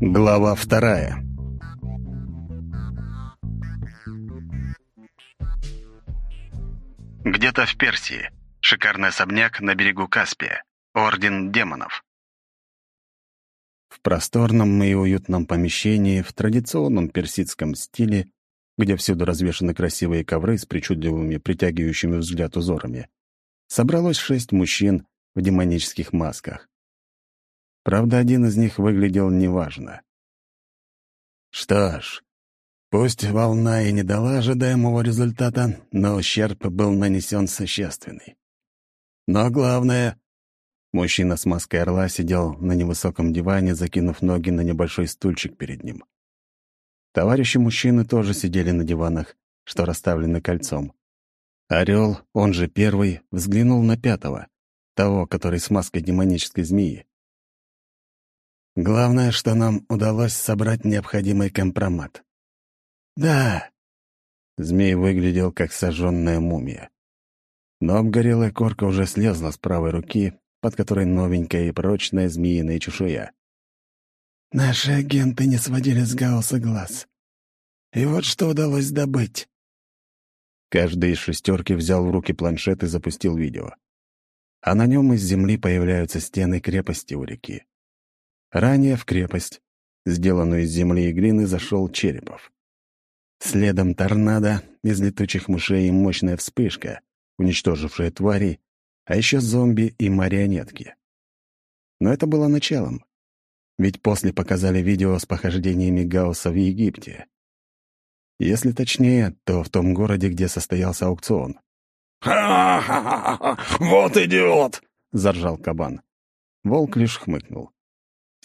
Глава вторая Где-то в Персии. Шикарный особняк на берегу Каспия. Орден демонов. В просторном и уютном помещении в традиционном персидском стиле, где всюду развешаны красивые ковры с причудливыми, притягивающими взгляд узорами, собралось шесть мужчин в демонических масках. Правда, один из них выглядел неважно. Что ж, пусть волна и не дала ожидаемого результата, но ущерб был нанесен существенный. Но главное... Мужчина с маской орла сидел на невысоком диване, закинув ноги на небольшой стульчик перед ним. Товарищи мужчины тоже сидели на диванах, что расставлены кольцом. Орел, он же первый, взглянул на пятого, того, который с маской демонической змеи. Главное, что нам удалось собрать необходимый компромат. Да. Змей выглядел как сожженная мумия. Но обгорелая корка уже слезла с правой руки, под которой новенькая и прочная змеиная чешуя. Наши агенты не сводили с Гаусса глаз. И вот что удалось добыть. Каждый из шестерки взял в руки планшет и запустил видео. А на нем из земли появляются стены крепости у реки. Ранее в крепость, сделанную из земли и глины, зашел Черепов. Следом торнадо из летучих мышей и мощная вспышка, уничтожившая твари, а еще зомби и марионетки. Но это было началом. Ведь после показали видео с похождениями Гаусса в Египте. Если точнее, то в том городе, где состоялся аукцион. «Ха-ха-ха! Вот идиот!» — заржал кабан. Волк лишь хмыкнул.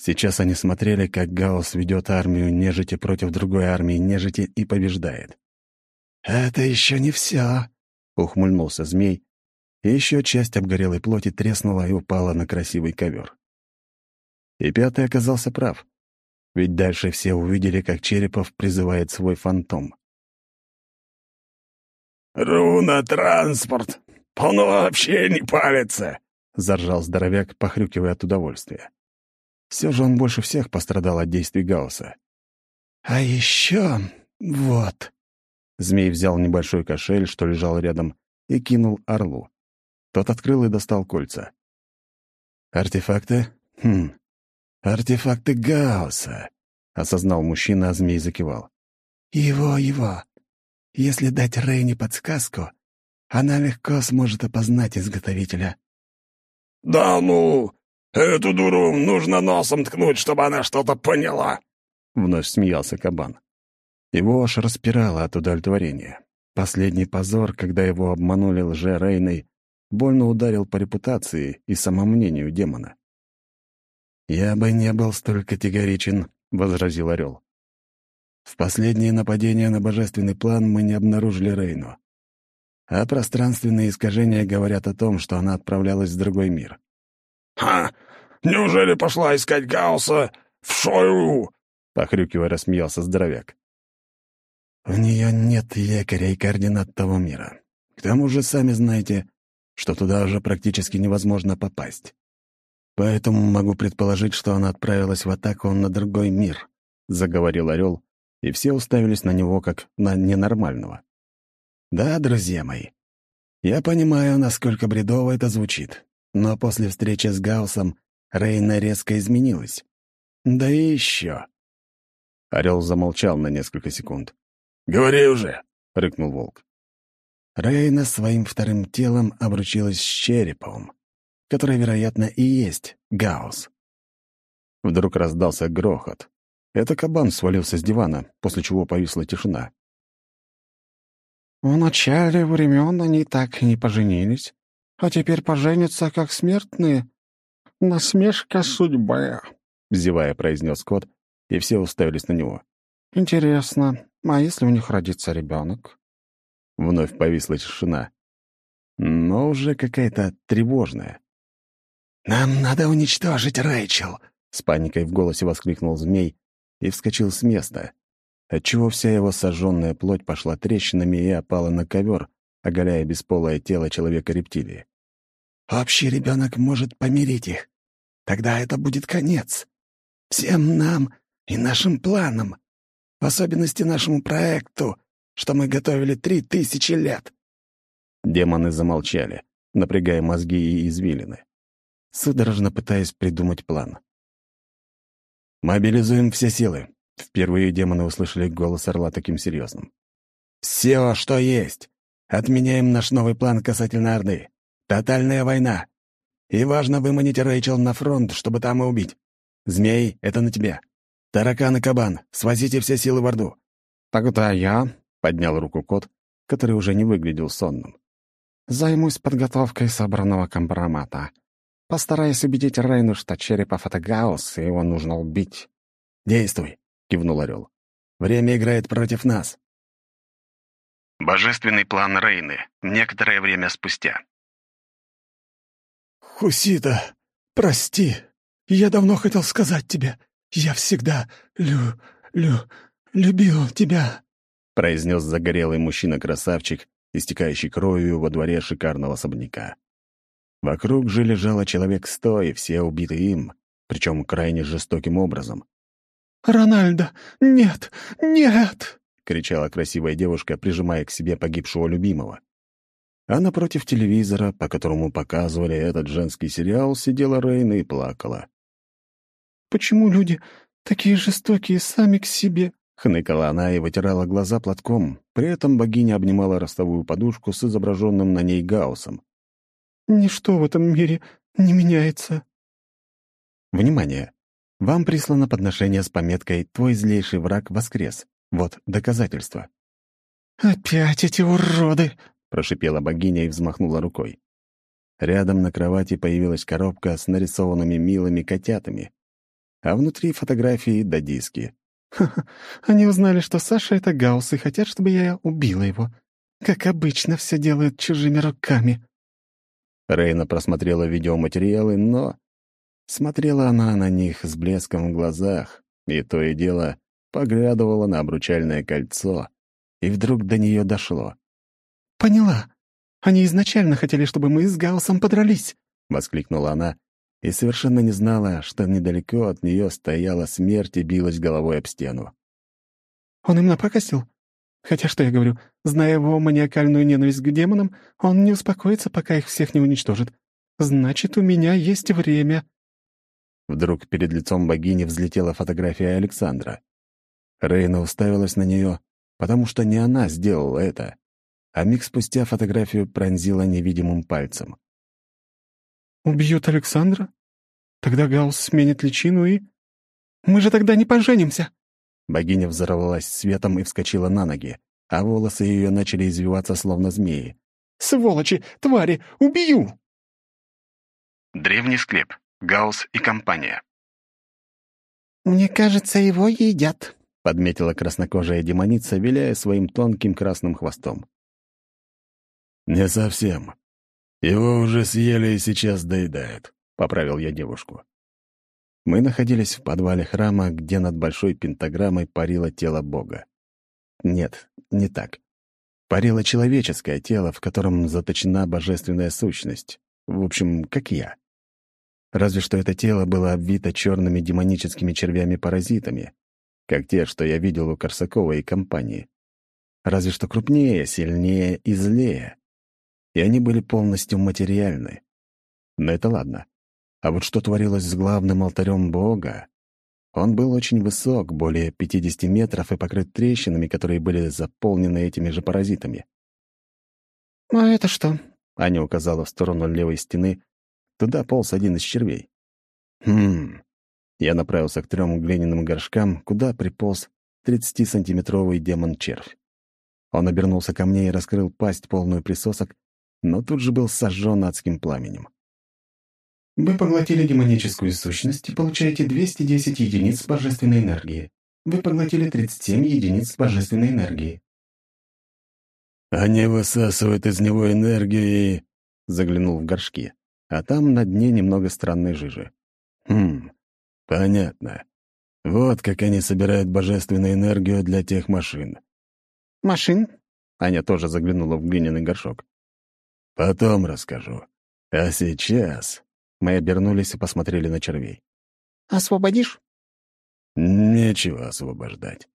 Сейчас они смотрели, как Гаус ведет армию нежити против другой армии нежити и побеждает. «Это еще не все», — ухмыльнулся змей, и еще часть обгорелой плоти треснула и упала на красивый ковер. И пятый оказался прав. Ведь дальше все увидели, как Черепов призывает свой фантом. «Руна, транспорт! Он вообще не палится!» — заржал здоровяк, похрюкивая от удовольствия. Все же он больше всех пострадал от действий Гаусса. «А еще вот...» Змей взял небольшой кошель, что лежал рядом, и кинул орлу. Тот открыл и достал кольца. «Артефакты? Хм, «Артефакты Гаусса», — осознал мужчина, а змей закивал. «Его, его. Если дать Рейне подсказку, она легко сможет опознать изготовителя». «Да ну! Эту дуру нужно носом ткнуть, чтобы она что-то поняла!» Вновь смеялся кабан. Его аж распирало от удовлетворения. Последний позор, когда его обманули лже-Рейной, больно ударил по репутации и самомнению демона. «Я бы не был столь категоричен», — возразил Орел. «В последнее нападение на божественный план мы не обнаружили Рейну. А пространственные искажения говорят о том, что она отправлялась в другой мир». «Ха! Неужели пошла искать Гаусса в Шойу?» — похрюкивая рассмеялся здоровяк. «В нее нет якоря и координат того мира. К тому же, сами знаете, что туда уже практически невозможно попасть. Поэтому могу предположить, что она отправилась в атаку на другой мир», — заговорил Орел, и все уставились на него как на ненормального. «Да, друзья мои, я понимаю, насколько бредово это звучит, но после встречи с Гауссом Рейна резко изменилась. Да и еще...» Орел замолчал на несколько секунд. «Говори уже!» — рыкнул волк. Рейна своим вторым телом обручилась с Череповым который, вероятно, и есть Гаус. Вдруг раздался грохот. Это кабан свалился с дивана, после чего повисла тишина. «В начале времен они так и не поженились, а теперь поженятся как смертные. Насмешка судьбы», — зевая произнес кот, и все уставились на него. «Интересно, а если у них родится ребенок?» Вновь повисла тишина, но уже какая-то тревожная. «Нам надо уничтожить Рэйчел!» — с паникой в голосе воскликнул змей и вскочил с места, отчего вся его сожженная плоть пошла трещинами и опала на ковер, оголяя бесполое тело человека-рептилии. «Общий ребенок может помирить их. Тогда это будет конец. Всем нам и нашим планам, в особенности нашему проекту, что мы готовили три тысячи лет». Демоны замолчали, напрягая мозги и извилины, судорожно пытаясь придумать план. «Мобилизуем все силы», — впервые демоны услышали голос Орла таким серьезным. «Все, что есть. Отменяем наш новый план касательно Орды. Тотальная война. И важно выманить Рэйчел на фронт, чтобы там и убить. Змей — это на тебя. Таракан и кабан, свозите все силы в Орду». «Тогда я», — поднял руку кот, который уже не выглядел сонным. «Займусь подготовкой собранного компромата. Постараюсь убедить Рейну, что Черепов — это Гаусс, и его нужно убить». «Действуй», — кивнул Орел. «Время играет против нас». Божественный план Рейны. Некоторое время спустя. «Хусита, прости. Я давно хотел сказать тебе. Я всегда лю... лю... любил тебя», — произнес загорелый мужчина-красавчик, истекающий кровью во дворе шикарного особняка. Вокруг же лежало человек сто, и все убиты им, причем крайне жестоким образом. «Рональдо, нет, нет!» — кричала красивая девушка, прижимая к себе погибшего любимого. А напротив телевизора, по которому показывали этот женский сериал, сидела Рейна и плакала. «Почему люди такие жестокие сами к себе?» — хныкала она и вытирала глаза платком. При этом богиня обнимала ростовую подушку с изображенным на ней гаусом. «Ничто в этом мире не меняется». Внимание! Вам прислано подношение с пометкой «Твой злейший враг воскрес». Вот доказательства. «Опять эти уроды!» — прошипела богиня и взмахнула рукой. Рядом на кровати появилась коробка с нарисованными милыми котятами, а внутри фотографии да диски. «Ха-ха, они узнали, что Саша — это Гаусс, и хотят, чтобы я убила его. Как обычно, все делают чужими руками». Рейна просмотрела видеоматериалы, но... Смотрела она на них с блеском в глазах, и то и дело поглядывала на обручальное кольцо, и вдруг до нее дошло. «Поняла. Они изначально хотели, чтобы мы с Гаусом подрались», — воскликнула она, и совершенно не знала, что недалеко от нее стояла смерть и билась головой об стену. «Он им напакостил? Хотя, что я говорю, зная его маниакальную ненависть к демонам, он не успокоится, пока их всех не уничтожит. Значит, у меня есть время». Вдруг перед лицом богини взлетела фотография Александра. Рейна уставилась на нее, потому что не она сделала это, а миг спустя фотографию пронзила невидимым пальцем. «Убьют Александра? Тогда Гаусс сменит личину и... Мы же тогда не поженимся!» Богиня взорвалась светом и вскочила на ноги, а волосы ее начали извиваться, словно змеи. «Сволочи! Твари! Убью!» Древний склеп. Гаусс и компания. «Мне кажется, его едят», — подметила краснокожая демоница, виляя своим тонким красным хвостом. «Не совсем. Его уже съели и сейчас доедают», — поправил я девушку. Мы находились в подвале храма, где над большой пентаграммой парило тело Бога. Нет, не так. Парило человеческое тело, в котором заточена божественная сущность. В общем, как я. Разве что это тело было обвито черными демоническими червями-паразитами, как те, что я видел у Корсакова и компании. Разве что крупнее, сильнее и злее. И они были полностью материальны. Но это ладно. А вот что творилось с главным алтарем Бога? Он был очень высок, более 50 метров, и покрыт трещинами, которые были заполнены этими же паразитами. «А это что?» — Аня указала в сторону левой стены. Туда полз один из червей. «Хм, я направился к трем глиняным горшкам, куда приполз 30-сантиметровый демон-червь. Он обернулся ко мне и раскрыл пасть, полную присосок, но тут же был сожжен адским пламенем. Вы поглотили демоническую сущность и получаете 210 единиц божественной энергии. Вы поглотили 37 единиц божественной энергии. «Они высасывают из него энергию и...» Заглянул в горшки, а там на дне немного странной жижи. «Хм, Понятно. Вот как они собирают божественную энергию для тех машин. «Машин?» Аня тоже заглянула в глиняный горшок. Потом расскажу. А сейчас... Мы обернулись и посмотрели на червей. «Освободишь?» Нечего освобождать.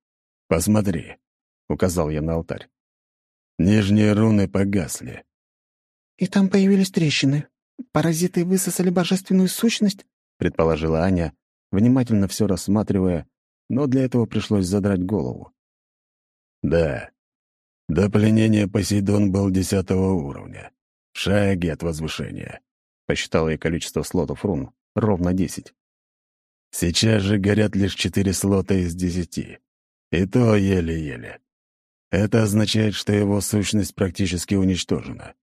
Посмотри, — указал я на алтарь. Нижние руны погасли. «И там появились трещины. Паразиты высосали божественную сущность?» — предположила Аня, внимательно все рассматривая, но для этого пришлось задрать голову. «Да. До пленения Посейдон был десятого уровня. Шаги от возвышения. Посчитал я количество слотов рун. Ровно десять. Сейчас же горят лишь четыре слота из десяти. И то еле-еле. Это означает, что его сущность практически уничтожена.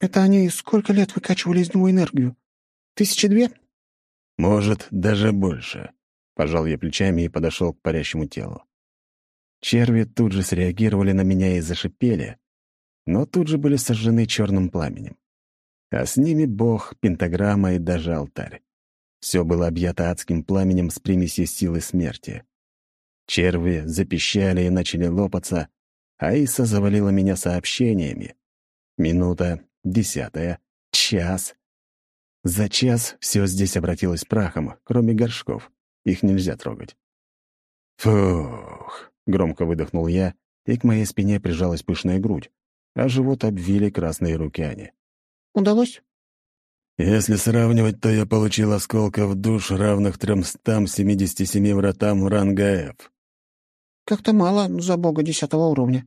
«Это они сколько лет выкачивали из него энергию? Тысячи две?» «Может, даже больше», — пожал я плечами и подошел к парящему телу. Черви тут же среагировали на меня и зашипели, но тут же были сожжены черным пламенем. А с ними бог, пентаграмма и даже алтарь. Все было объято адским пламенем с примесью силы смерти. Черви запищали и начали лопаться, а Иса завалила меня сообщениями. Минута, десятая, час. За час все здесь обратилось прахом, кроме горшков. Их нельзя трогать. «Фух!» — громко выдохнул я, и к моей спине прижалась пышная грудь, а живот обвили красные руки Ани. «Удалось?» «Если сравнивать, то я получил осколков душ, равных 377 вратам ранга F. Как-то мало за бога десятого уровня.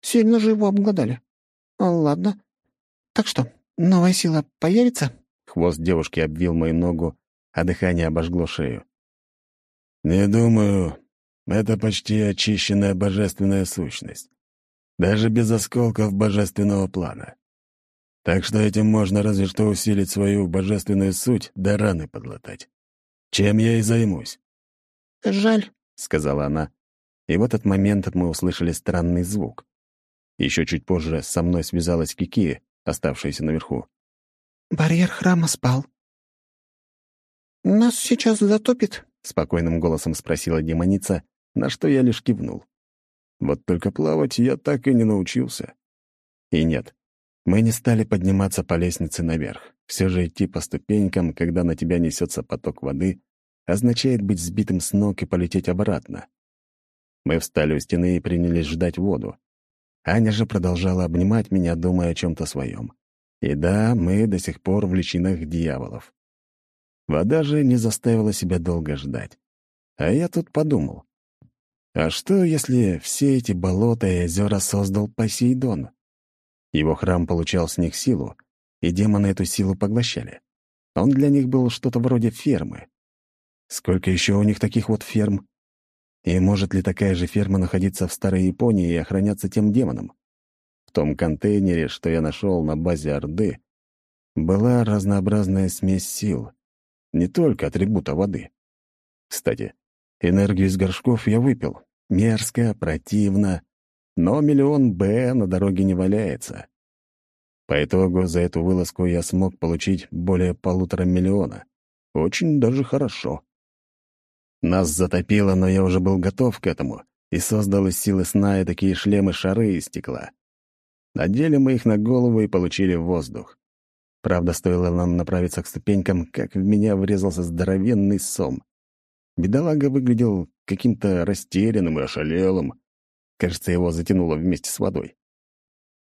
Сильно же его обглодали. А, ладно. Так что, новая сила появится?» Хвост девушки обвил мою ногу, а дыхание обожгло шею. «Не думаю. Это почти очищенная божественная сущность. Даже без осколков божественного плана. Так что этим можно разве что усилить свою божественную суть да раны подлатать. Чем я и займусь». «Жаль», — сказала она, и в этот момент мы услышали странный звук. Еще чуть позже со мной связалась Кики, оставшаяся наверху. «Барьер храма спал». «Нас сейчас затопит?» — спокойным голосом спросила демоница, на что я лишь кивнул. Вот только плавать я так и не научился. И нет, мы не стали подниматься по лестнице наверх. Все же идти по ступенькам, когда на тебя несется поток воды, означает быть сбитым с ног и полететь обратно. Мы встали у стены и принялись ждать воду. Аня же продолжала обнимать меня, думая о чем-то своем. И да, мы до сих пор в личинах дьяволов. Вода же не заставила себя долго ждать. А я тут подумал. А что, если все эти болота и озера создал Посейдон? Его храм получал с них силу, и демоны эту силу поглощали. Он для них был что-то вроде фермы. Сколько еще у них таких вот ферм? И может ли такая же ферма находиться в Старой Японии и охраняться тем демоном? В том контейнере, что я нашел на базе Орды, была разнообразная смесь сил, не только атрибута воды. Кстати, энергию из горшков я выпил. Мерзко, противно, но миллион «Б» на дороге не валяется. По итогу за эту вылазку я смог получить более полутора миллиона. Очень даже хорошо. Нас затопило, но я уже был готов к этому и создал из силы сна и такие шлемы-шары из стекла. Надели мы их на голову и получили воздух. Правда, стоило нам направиться к ступенькам, как в меня врезался здоровенный сом. Бедолага выглядел каким-то растерянным и ошалелым. Кажется, его затянуло вместе с водой.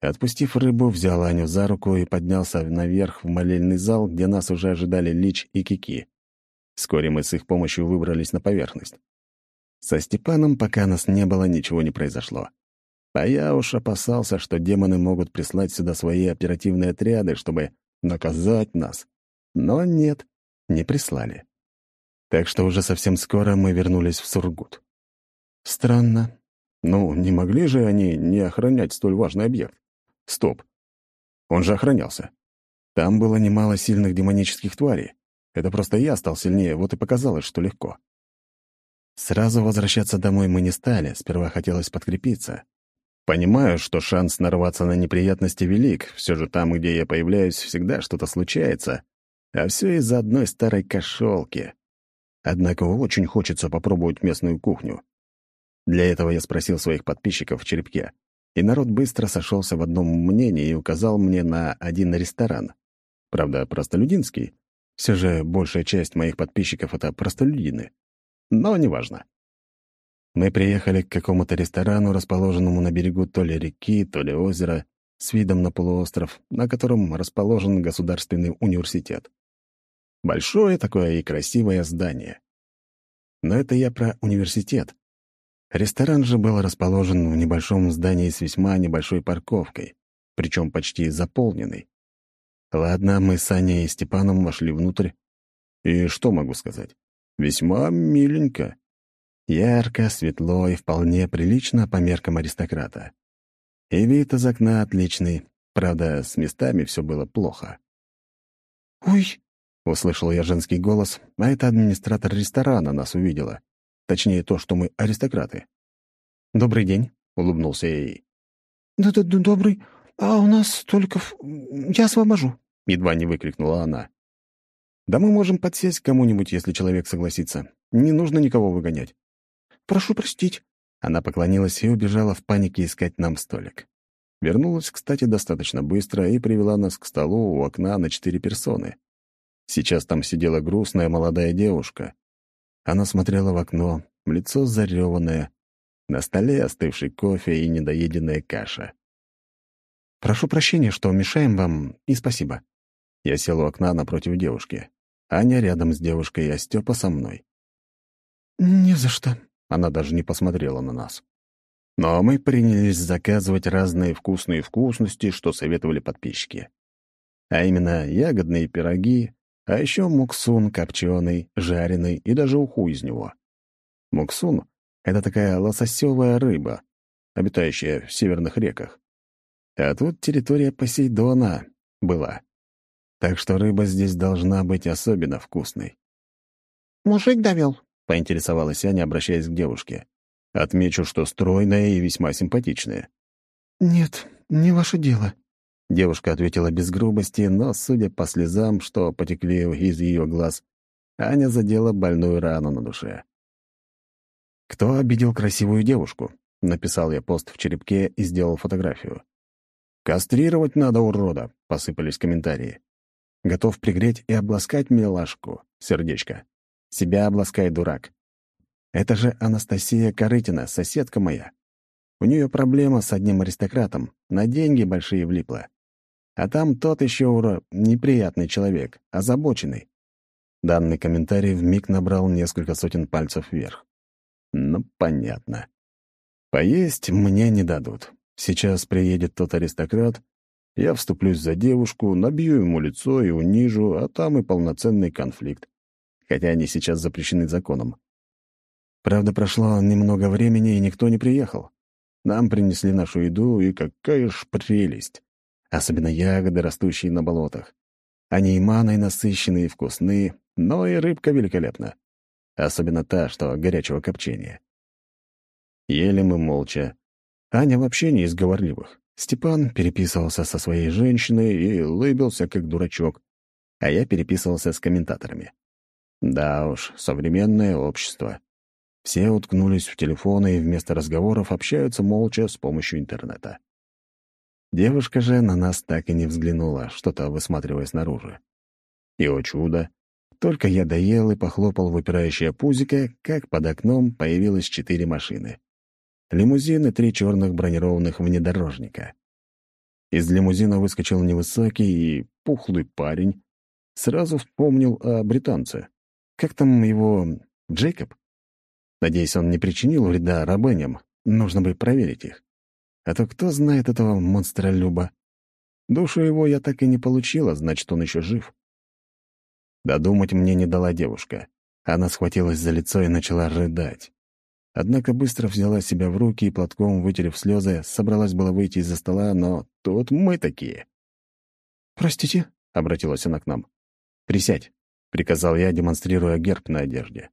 Отпустив рыбу, взял Аню за руку и поднялся наверх в молельный зал, где нас уже ожидали Лич и Кики. Вскоре мы с их помощью выбрались на поверхность. Со Степаном, пока нас не было, ничего не произошло. А я уж опасался, что демоны могут прислать сюда свои оперативные отряды, чтобы наказать нас. Но нет, не прислали. Так что уже совсем скоро мы вернулись в Сургут. Странно. Ну, не могли же они не охранять столь важный объект? Стоп. Он же охранялся. Там было немало сильных демонических тварей. Это просто я стал сильнее, вот и показалось, что легко. Сразу возвращаться домой мы не стали, сперва хотелось подкрепиться. Понимаю, что шанс нарваться на неприятности велик, все же там, где я появляюсь, всегда что-то случается, а все из-за одной старой кошелки. Однако очень хочется попробовать местную кухню. Для этого я спросил своих подписчиков в черепке, и народ быстро сошелся в одном мнении и указал мне на один ресторан. Правда, простолюдинский, все же большая часть моих подписчиков — это простолюдины. но неважно. Мы приехали к какому-то ресторану, расположенному на берегу то ли реки, то ли озера, с видом на полуостров, на котором расположен государственный университет. Большое такое и красивое здание. Но это я про университет. Ресторан же был расположен в небольшом здании с весьма небольшой парковкой, причем почти заполненной. Ладно, мы с Аней и Степаном вошли внутрь. И что могу сказать? Весьма миленько. Ярко, светло и вполне прилично по меркам аристократа. И вид из окна отличный. Правда, с местами все было плохо. «Ой!» — услышал я женский голос, а это администратор ресторана нас увидела. Точнее, то, что мы аристократы. «Добрый день», — улыбнулся я ей. «Да-да, добрый. А у нас только... В... Я освобожу», — едва не выкрикнула она. «Да мы можем подсесть к кому-нибудь, если человек согласится. Не нужно никого выгонять». «Прошу простить», она поклонилась и убежала в панике искать нам столик. Вернулась, кстати, достаточно быстро и привела нас к столу у окна на четыре персоны. Сейчас там сидела грустная молодая девушка. Она смотрела в окно, лицо зареванное, на столе остывший кофе и недоеденная каша. «Прошу прощения, что мешаем вам, и спасибо». Я сел у окна напротив девушки. Аня рядом с девушкой, а Степа со мной. «Не за что», она даже не посмотрела на нас. Но мы принялись заказывать разные вкусные вкусности, что советовали подписчики. А именно ягодные пироги, а еще муксун копченый, жареный и даже уху из него. Муксун — это такая лососевая рыба, обитающая в северных реках. А тут территория Посейдона была. Так что рыба здесь должна быть особенно вкусной. «Мужик довел», — поинтересовалась Аня, обращаясь к девушке. «Отмечу, что стройная и весьма симпатичная». «Нет, не ваше дело». Девушка ответила без грубости, но, судя по слезам, что потекли из ее глаз, Аня задела больную рану на душе. «Кто обидел красивую девушку?» — написал я пост в черепке и сделал фотографию. «Кастрировать надо, урода!» — посыпались комментарии. «Готов пригреть и обласкать милашку, сердечко. Себя обласкай, дурак. Это же Анастасия Корытина, соседка моя. У нее проблема с одним аристократом, на деньги большие влипла. А там тот еще ура неприятный человек, озабоченный. Данный комментарий вмиг набрал несколько сотен пальцев вверх. Ну, понятно. Поесть мне не дадут. Сейчас приедет тот аристократ, я вступлюсь за девушку, набью ему лицо и унижу, а там и полноценный конфликт хотя они сейчас запрещены законом. Правда, прошло немного времени, и никто не приехал. Нам принесли нашу еду, и какая ж прелесть! Особенно ягоды, растущие на болотах. Они и маной насыщенные и вкусные, но и рыбка великолепна. Особенно та, что горячего копчения. Ели мы молча. Аня вообще не из говорливых. Степан переписывался со своей женщиной и лыбился, как дурачок, а я переписывался с комментаторами. Да уж, современное общество. Все уткнулись в телефоны и вместо разговоров общаются молча с помощью интернета. Девушка же на нас так и не взглянула, что-то высматривая снаружи. И, о чудо, только я доел и похлопал выпирающее пузико, как под окном появилось четыре машины. Лимузин и три черных бронированных внедорожника. Из лимузина выскочил невысокий и пухлый парень. Сразу вспомнил о британце. Как там его... Джейкоб? Надеюсь, он не причинил вреда рабыням. Нужно бы проверить их. А то кто знает этого монстра Люба? Душу его я так и не получила, значит, он еще жив. Додумать мне не дала девушка. Она схватилась за лицо и начала рыдать. Однако быстро взяла себя в руки и, платком вытерев слезы, собралась было выйти из-за стола, но тут мы такие. «Простите?» — обратилась она к нам. «Присядь», приказал я, демонстрируя герб на одежде.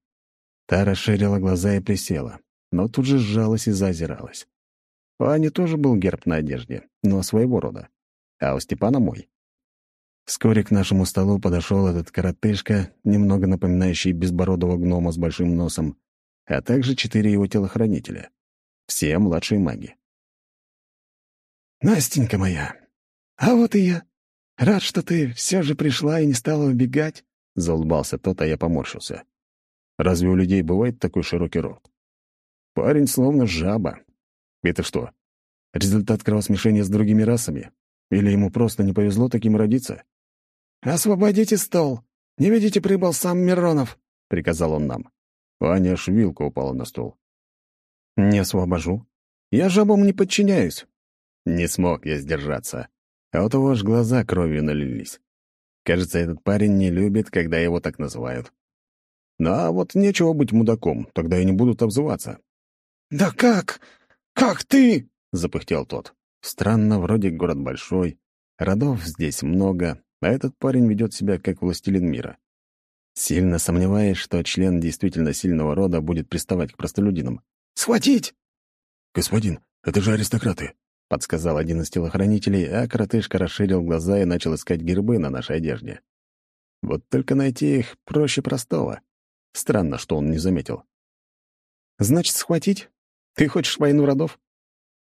Та расширила глаза и присела, но тут же сжалась и зазиралась. У Ани тоже был герб на одежде, но своего рода, а у Степана мой. Вскоре к нашему столу подошел этот коротышка, немного напоминающий безбородого гнома с большим носом, а также четыре его телохранителя. Все младшие маги. «Настенька моя, а вот и я. Рад, что ты все же пришла и не стала убегать. — заулыбался тот, а я поморщился. Разве у людей бывает такой широкий рот? Парень словно жаба. Это что, результат кровосмешения с другими расами? Или ему просто не повезло таким родиться? «Освободите стол! Не видите, прибыл сам Миронов!» — приказал он нам. Аня аж вилка упала на стол. «Не освобожу. Я жабам не подчиняюсь». Не смог я сдержаться. А у того аж глаза кровью налились. Кажется, этот парень не любит, когда его так называют. Ну, а вот нечего быть мудаком, тогда и не будут обзываться. «Да как? Как ты?» — запыхтел тот. Странно, вроде город большой, родов здесь много, а этот парень ведет себя как властелин мира. Сильно сомневаюсь, что член действительно сильного рода будет приставать к простолюдинам. «Схватить!» «Господин, это же аристократы!» — подсказал один из телохранителей, а коротышка расширил глаза и начал искать гербы на нашей одежде. Вот только найти их проще простого. Странно, что он не заметил. «Значит, схватить? Ты хочешь войну родов?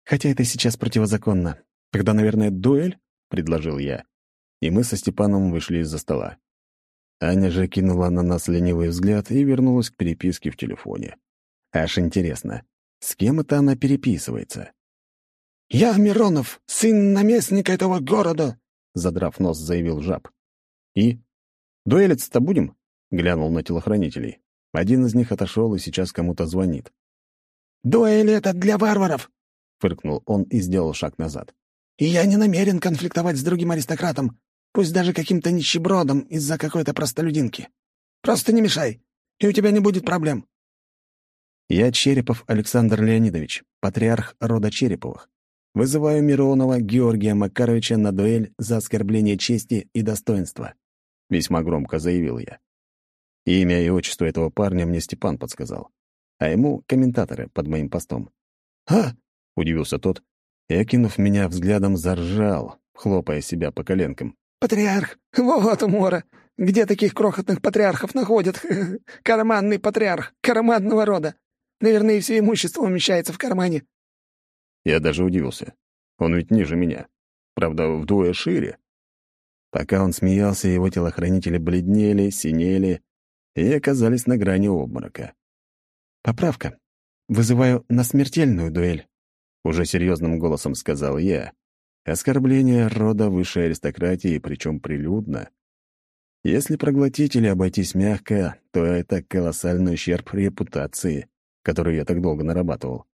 Хотя это сейчас противозаконно. Тогда, наверное, дуэль?» — предложил я. И мы со Степаном вышли из-за стола. Аня же кинула на нас ленивый взгляд и вернулась к переписке в телефоне. Аж интересно, с кем это она переписывается? «Я Миронов, сын наместника этого города», — задрав нос, заявил жаб. «И? Дуэлиться-то будем?» — глянул на телохранителей. Один из них отошел и сейчас кому-то звонит. «Дуэль — это для варваров!» — фыркнул он и сделал шаг назад. «И я не намерен конфликтовать с другим аристократом, пусть даже каким-то нищебродом из-за какой-то простолюдинки. Просто не мешай, и у тебя не будет проблем». «Я Черепов Александр Леонидович, патриарх рода Череповых. Вызываю Миронова Георгия Макаровича на дуэль за оскорбление чести и достоинства», — весьма громко заявил я. Имя и отчество этого парня мне Степан подсказал а ему — комментаторы под моим постом. «А?» — удивился тот, и, окинув меня взглядом, заржал, хлопая себя по коленкам. «Патриарх! Вот умора! Где таких крохотных патриархов находят? Карманный патриарх, карманного рода! Наверное, все имущество умещается в кармане». Я даже удивился. Он ведь ниже меня. Правда, вдвое шире. Пока он смеялся, его телохранители бледнели, синели и оказались на грани обморока. «Поправка. Вызываю на смертельную дуэль», — уже серьезным голосом сказал я. «Оскорбление рода высшей аристократии, причем прилюдно. Если проглотить или обойтись мягко, то это колоссальный ущерб репутации, который я так долго нарабатывал».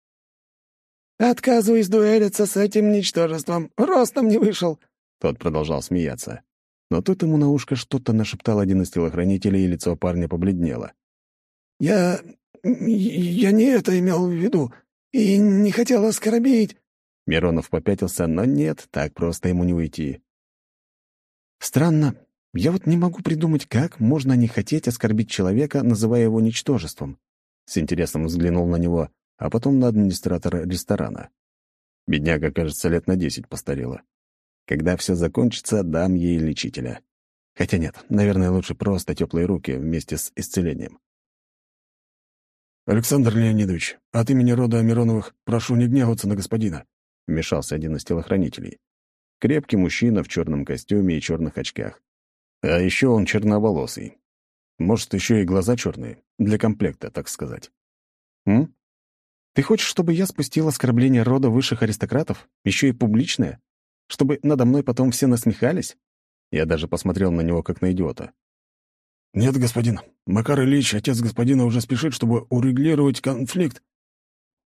«Отказываюсь дуэлиться с этим ничтожеством. Ростом не вышел», — тот продолжал смеяться. Но тут ему на ушко что-то нашептал один из телохранителей, и лицо парня побледнело. «Я «Я не это имел в виду и не хотел оскорбить». Миронов попятился, но нет, так просто ему не уйти. «Странно. Я вот не могу придумать, как можно не хотеть оскорбить человека, называя его ничтожеством». С интересом взглянул на него, а потом на администратора ресторана. Бедняга, кажется, лет на десять постарела. Когда все закончится, дам ей лечителя. Хотя нет, наверное, лучше просто теплые руки вместе с исцелением. «Александр Леонидович, от имени рода Мироновых прошу не гневаться на господина», — вмешался один из телохранителей. Крепкий мужчина в черном костюме и черных очках. А еще он черноволосый. Может, еще и глаза черные, для комплекта, так сказать. «М? Ты хочешь, чтобы я спустил оскорбление рода высших аристократов? Еще и публичное? Чтобы надо мной потом все насмехались?» Я даже посмотрел на него, как на идиота. «Нет, господин. Макар Ильич, отец господина, уже спешит, чтобы урегулировать конфликт».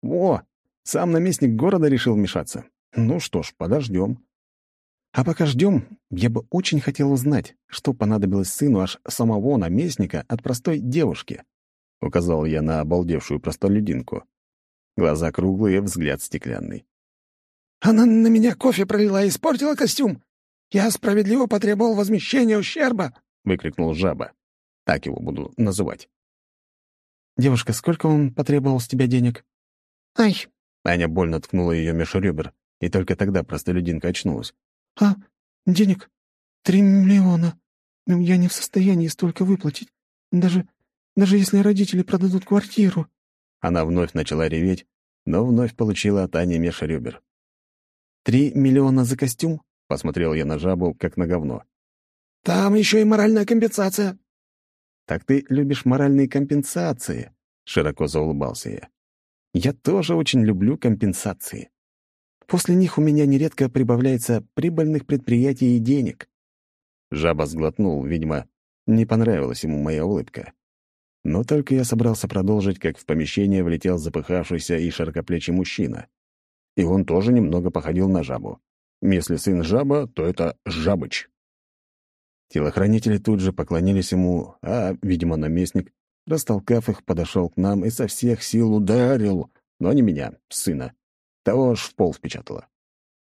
«О, сам наместник города решил вмешаться. Ну что ж, подождем. А пока ждем, я бы очень хотел узнать, что понадобилось сыну аж самого наместника от простой девушки», — указал я на обалдевшую простолюдинку. Глаза круглые, взгляд стеклянный. «Она на меня кофе пролила и испортила костюм. Я справедливо потребовал возмещения ущерба», — выкрикнул жаба. Так его буду называть. «Девушка, сколько он потребовал с тебя денег?» «Ай!» Аня больно ткнула ее меж ребер, и только тогда простолюдинка очнулась. «А, денег? Три миллиона. Я не в состоянии столько выплатить. Даже, даже если родители продадут квартиру». Она вновь начала реветь, но вновь получила от Ани меж ребер. «Три миллиона за костюм?» — посмотрел я на жабу, как на говно. «Там еще и моральная компенсация», так ты любишь моральные компенсации», — широко заулыбался я. «Я тоже очень люблю компенсации. После них у меня нередко прибавляется прибыльных предприятий и денег». Жаба сглотнул, видимо, не понравилась ему моя улыбка. Но только я собрался продолжить, как в помещение влетел запыхавшийся и широкоплечий мужчина. И он тоже немного походил на жабу. Если сын жаба, то это жабыч. Телохранители тут же поклонились ему, а, видимо, наместник, растолкав их, подошел к нам и со всех сил ударил, но не меня, сына. Того аж в пол впечатало.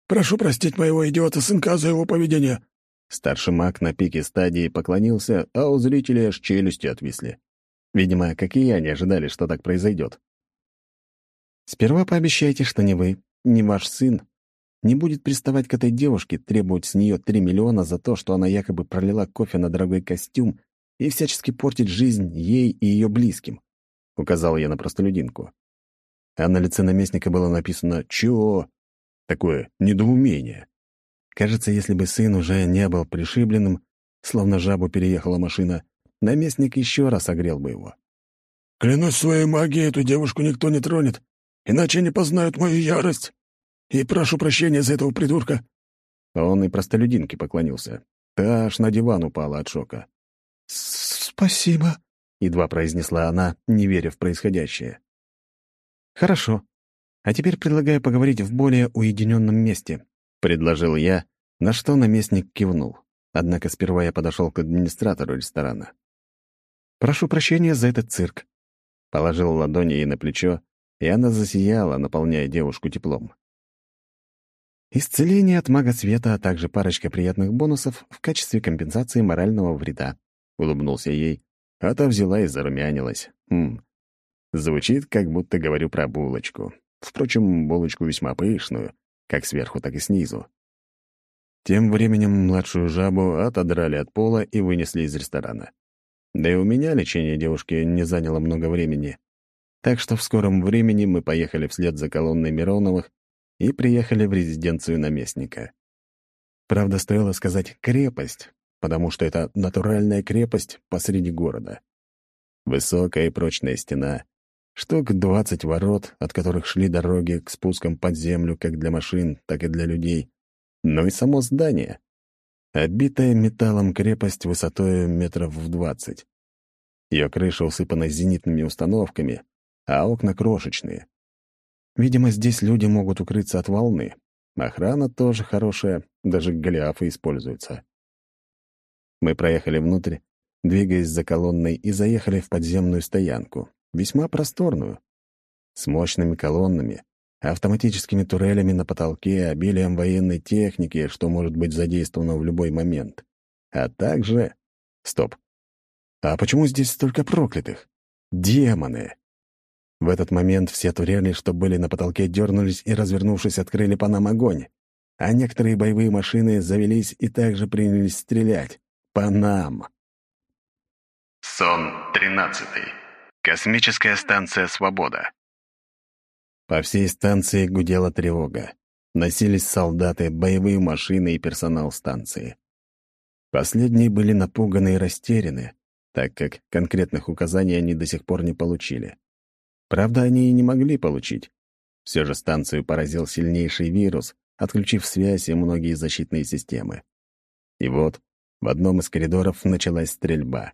«Прошу простить моего идиота-сынка за его поведение». Старший маг на пике стадии поклонился, а у зрителей аж челюсти отвисли. Видимо, как и я, не ожидали, что так произойдет. «Сперва пообещайте, что не вы, не ваш сын не будет приставать к этой девушке, требовать с нее три миллиона за то, что она якобы пролила кофе на дорогой костюм и всячески портить жизнь ей и ее близким», — указал я на простолюдинку. А на лице наместника было написано «Чего?» Такое недоумение. Кажется, если бы сын уже не был пришибленным, словно жабу переехала машина, наместник еще раз огрел бы его. «Клянусь своей магией, эту девушку никто не тронет, иначе они познают мою ярость!» И прошу прощения за этого придурка». Он и простолюдинке поклонился. Та аж на диван упала от шока. «Спасибо», — едва произнесла она, не веря в происходящее. «Хорошо. А теперь предлагаю поговорить в более уединенном месте», — предложил я, на что наместник кивнул. Однако сперва я подошел к администратору ресторана. «Прошу прощения за этот цирк». Положил ладони ей на плечо, и она засияла, наполняя девушку теплом. Исцеление от мага света, а также парочка приятных бонусов в качестве компенсации морального вреда. Улыбнулся ей, а та взяла и зарумянилась. Хм. Звучит, как будто говорю про булочку. Впрочем, булочку весьма пышную, как сверху, так и снизу. Тем временем младшую жабу отодрали от пола и вынесли из ресторана. Да и у меня лечение девушки не заняло много времени. Так что в скором времени мы поехали вслед за колонной Мироновых и приехали в резиденцию наместника. Правда, стоило сказать «крепость», потому что это натуральная крепость посреди города. Высокая и прочная стена, штук двадцать ворот, от которых шли дороги к спускам под землю как для машин, так и для людей, ну и само здание. Обитая металлом крепость высотой метров в двадцать. Ее крыша усыпана зенитными установками, а окна крошечные. Видимо, здесь люди могут укрыться от волны. Охрана тоже хорошая, даже голиафы используются. Мы проехали внутрь, двигаясь за колонной, и заехали в подземную стоянку, весьма просторную, с мощными колоннами, автоматическими турелями на потолке, обилием военной техники, что может быть задействовано в любой момент. А также... Стоп. А почему здесь столько проклятых? Демоны! В этот момент все турели, что были на потолке, дернулись и, развернувшись, открыли по нам огонь. А некоторые боевые машины завелись и также принялись стрелять. По нам. Сон тринадцатый. Космическая станция «Свобода». По всей станции гудела тревога. Носились солдаты, боевые машины и персонал станции. Последние были напуганы и растеряны, так как конкретных указаний они до сих пор не получили. Правда, они и не могли получить. Все же станцию поразил сильнейший вирус, отключив связь и многие защитные системы. И вот в одном из коридоров началась стрельба.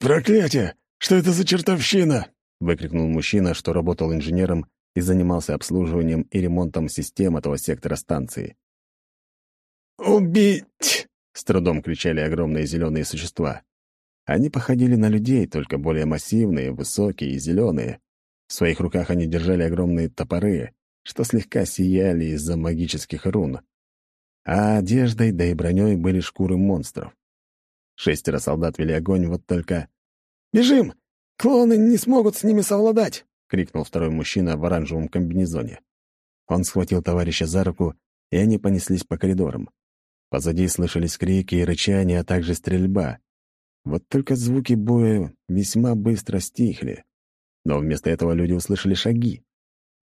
«Проклятие! Что это за чертовщина?» — выкрикнул мужчина, что работал инженером и занимался обслуживанием и ремонтом систем этого сектора станции. «Убить!» — с трудом кричали огромные зеленые существа. Они походили на людей, только более массивные, высокие и зеленые. В своих руках они держали огромные топоры, что слегка сияли из-за магических рун. А одеждой, да и броней были шкуры монстров. Шестеро солдат вели огонь, вот только... «Бежим! Клоны не смогут с ними совладать!» — крикнул второй мужчина в оранжевом комбинезоне. Он схватил товарища за руку, и они понеслись по коридорам. Позади слышались крики и рычания, а также стрельба. Вот только звуки боя весьма быстро стихли. Но вместо этого люди услышали шаги.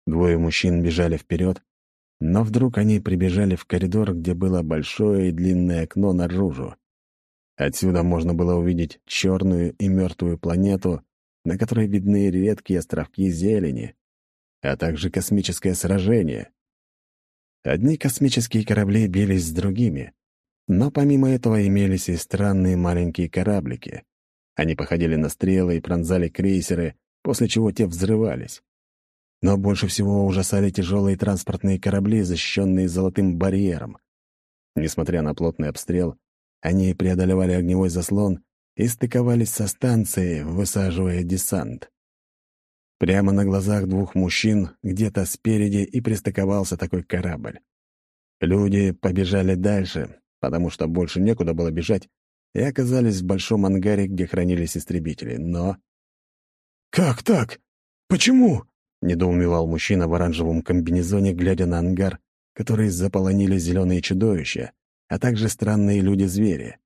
Двое мужчин бежали вперед, но вдруг они прибежали в коридор, где было большое и длинное окно наружу. Отсюда можно было увидеть черную и мертвую планету, на которой видны редкие островки зелени, а также космическое сражение. Одни космические корабли бились с другими, но помимо этого имелись и странные маленькие кораблики. Они походили на стрелы и пронзали крейсеры, после чего те взрывались. Но больше всего ужасали тяжелые транспортные корабли, защищенные золотым барьером. Несмотря на плотный обстрел, они преодолевали огневой заслон и стыковались со станцией, высаживая десант. Прямо на глазах двух мужчин где-то спереди и пристыковался такой корабль. Люди побежали дальше, потому что больше некуда было бежать, и оказались в большом ангаре, где хранились истребители. Но... «Как так? Почему?» — недоумевал мужчина в оранжевом комбинезоне, глядя на ангар, который заполонили зеленые чудовища, а также странные люди-звери.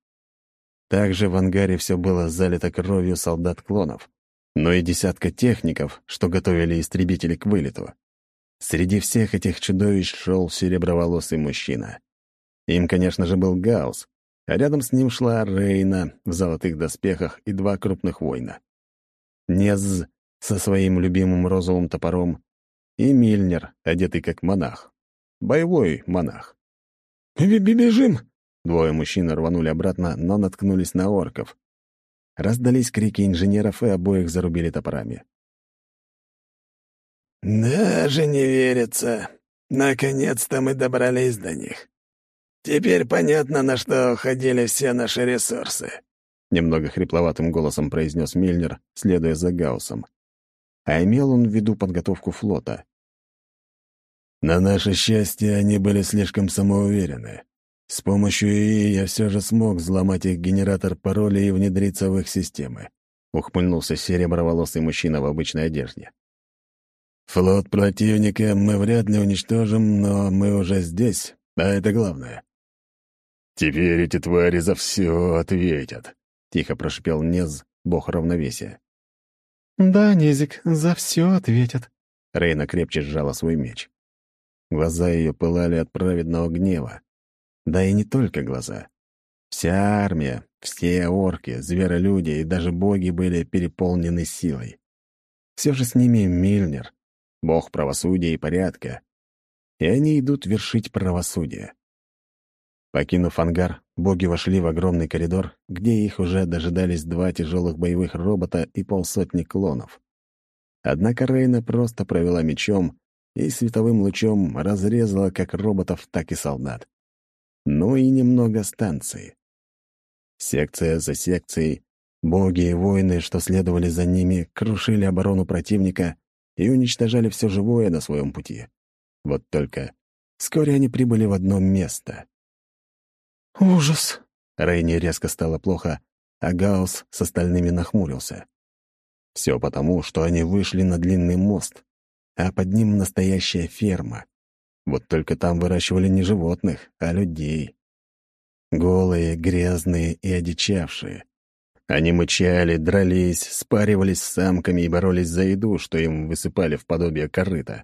Также в ангаре все было залито кровью солдат-клонов но и десятка техников, что готовили истребители к вылету. Среди всех этих чудовищ шел сереброволосый мужчина. Им, конечно же, был Гаус, а рядом с ним шла Рейна в золотых доспехах и два крупных воина. Нез со своим любимым розовым топором и Мильнер, одетый как монах. Боевой монах. «Бежим!» Двое мужчин рванули обратно, но наткнулись на орков, Раздались крики инженеров, и обоих зарубили топорами. «Даже не верится. Наконец-то мы добрались до них. Теперь понятно, на что уходили все наши ресурсы», — немного хрипловатым голосом произнес Мильнер, следуя за Гаусом. А имел он в виду подготовку флота. «На наше счастье, они были слишком самоуверены. С помощью ИИ я все же смог взломать их генератор паролей и внедриться в их системы», — ухмыльнулся сереброволосый мужчина в обычной одежде. «Флот противника мы вряд ли уничтожим, но мы уже здесь, а это главное». «Теперь эти твари за все ответят», — тихо прошипел Нез, бог равновесия. «Да, Незик, за все ответят». Рейна крепче сжала свой меч. Глаза ее пылали от праведного гнева. Да и не только глаза. Вся армия, все орки, зверолюди и даже боги были переполнены силой. Все же с ними Мильнер, бог правосудия и порядка, и они идут вершить правосудие. Покинув ангар, боги вошли в огромный коридор, где их уже дожидались два тяжелых боевых робота и полсотни клонов. Однако Рейна просто провела мечом и световым лучом разрезала как роботов, так и солдат ну и немного станции. Секция за секцией, боги и воины, что следовали за ними, крушили оборону противника и уничтожали все живое на своем пути. Вот только вскоре они прибыли в одно место. «Ужас!» Рейне резко стало плохо, а Гаус с остальными нахмурился. Все потому, что они вышли на длинный мост, а под ним настоящая ферма. Вот только там выращивали не животных, а людей. Голые, грязные и одичавшие. Они мычали, дрались, спаривались с самками и боролись за еду, что им высыпали в подобие корыта.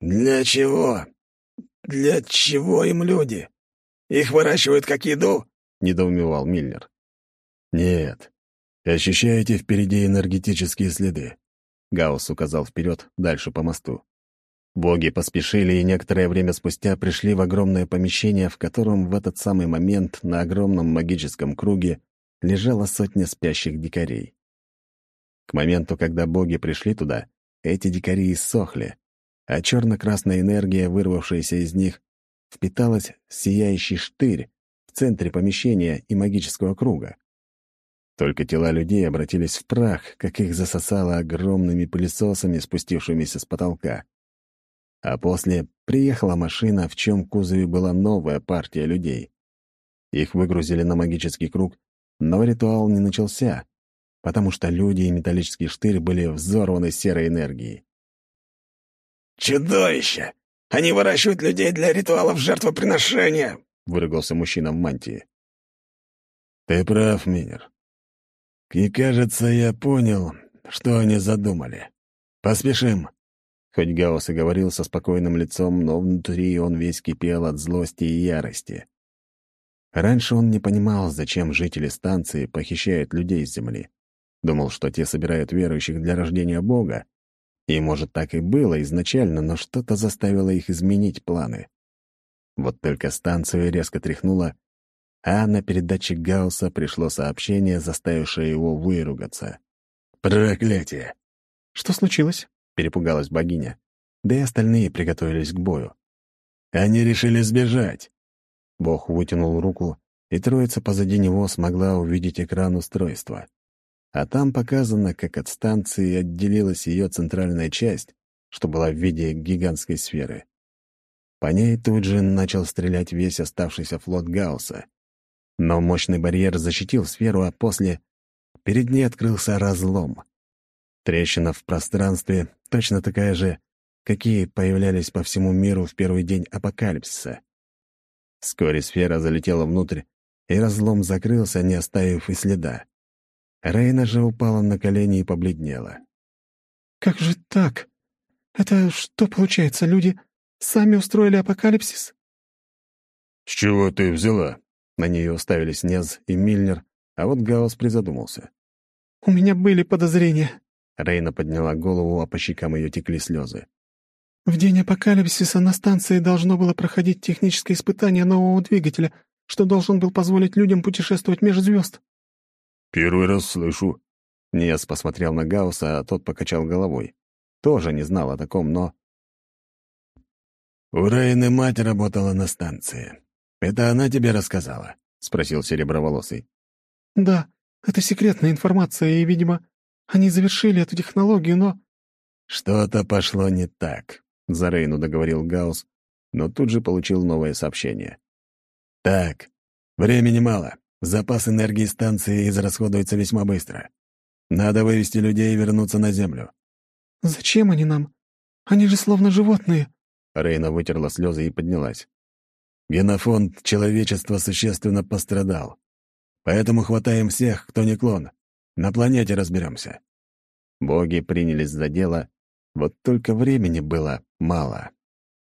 «Для чего? Для чего им люди? Их выращивают как еду?» — недоумевал Миллер. «Нет. Ощущаете впереди энергетические следы?» Гаусс указал вперед, дальше по мосту. Боги поспешили и некоторое время спустя пришли в огромное помещение, в котором в этот самый момент на огромном магическом круге лежала сотня спящих дикарей. К моменту, когда боги пришли туда, эти дикари иссохли, а черно-красная энергия, вырвавшаяся из них, впиталась в сияющий штырь в центре помещения и магического круга. Только тела людей обратились в прах, как их засосало огромными пылесосами, спустившимися с потолка. А после приехала машина, в чем кузове была новая партия людей. Их выгрузили на магический круг, но ритуал не начался, потому что люди и металлический штырь были взорваны серой энергией. «Чудовище! Они выращивают людей для ритуалов жертвоприношения!» — выругался мужчина в мантии. «Ты прав, Минер. И, кажется, я понял, что они задумали. Поспешим!» Хоть Гаус и говорил со спокойным лицом, но внутри он весь кипел от злости и ярости. Раньше он не понимал, зачем жители станции похищают людей с Земли. Думал, что те собирают верующих для рождения Бога. И, может, так и было изначально, но что-то заставило их изменить планы. Вот только станцию резко тряхнуло, а на передатчик Гаусса пришло сообщение, заставившее его выругаться. «Проклятие!» «Что случилось?» — перепугалась богиня. Да и остальные приготовились к бою. «Они решили сбежать!» Бог вытянул руку, и троица позади него смогла увидеть экран устройства. А там показано, как от станции отделилась ее центральная часть, что была в виде гигантской сферы. По ней тут же начал стрелять весь оставшийся флот Гаусса. Но мощный барьер защитил сферу, а после перед ней открылся разлом. Трещина в пространстве точно такая же, какие появлялись по всему миру в первый день апокалипсиса. Вскоре сфера залетела внутрь, и разлом закрылся, не оставив и следа. Рейна же упала на колени и побледнела. «Как же так? Это что получается, люди сами устроили апокалипсис?» «С чего ты взяла?» На нее уставились Нез и Мильнер, а вот Гаус призадумался. «У меня были подозрения». Рейна подняла голову, а по щекам ее текли слезы. «В день апокалипсиса на станции должно было проходить техническое испытание нового двигателя, что должен был позволить людям путешествовать между звезд. «Первый раз слышу». Нес посмотрел на Гаусса, а тот покачал головой. Тоже не знал о таком, но... «У Рейны мать работала на станции. Это она тебе рассказала?» — спросил Сереброволосый. «Да, это секретная информация, и, видимо, они завершили эту технологию, но...» «Что-то пошло не так», — за Рейну договорил Гаус, но тут же получил новое сообщение. «Так, времени мало. Запас энергии станции израсходуется весьма быстро. Надо вывести людей и вернуться на Землю». «Зачем они нам? Они же словно животные». Рейна вытерла слезы и поднялась. Генофонд человечества существенно пострадал. Поэтому хватаем всех, кто не клон. На планете разберемся. Боги принялись за дело, вот только времени было мало.